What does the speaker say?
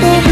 baby